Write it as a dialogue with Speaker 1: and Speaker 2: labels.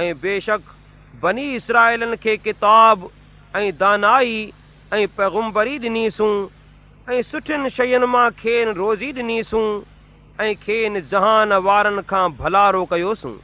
Speaker 1: ۽ بيشڪ بني اسرائلن کي ڪتاب ۽ دانائي ۽ پيگمبري ڏنيسون ۽ سٺين شين مان کين روزي ڏنيسون ۽ کين جهان وارن کان ڀلارو ڪيوسون.